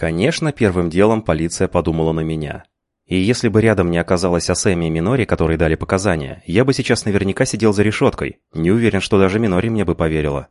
Конечно, первым делом полиция подумала на меня. И если бы рядом не оказалось Асэми и Минори, которые дали показания, я бы сейчас наверняка сидел за решеткой. Не уверен, что даже Минори мне бы поверила.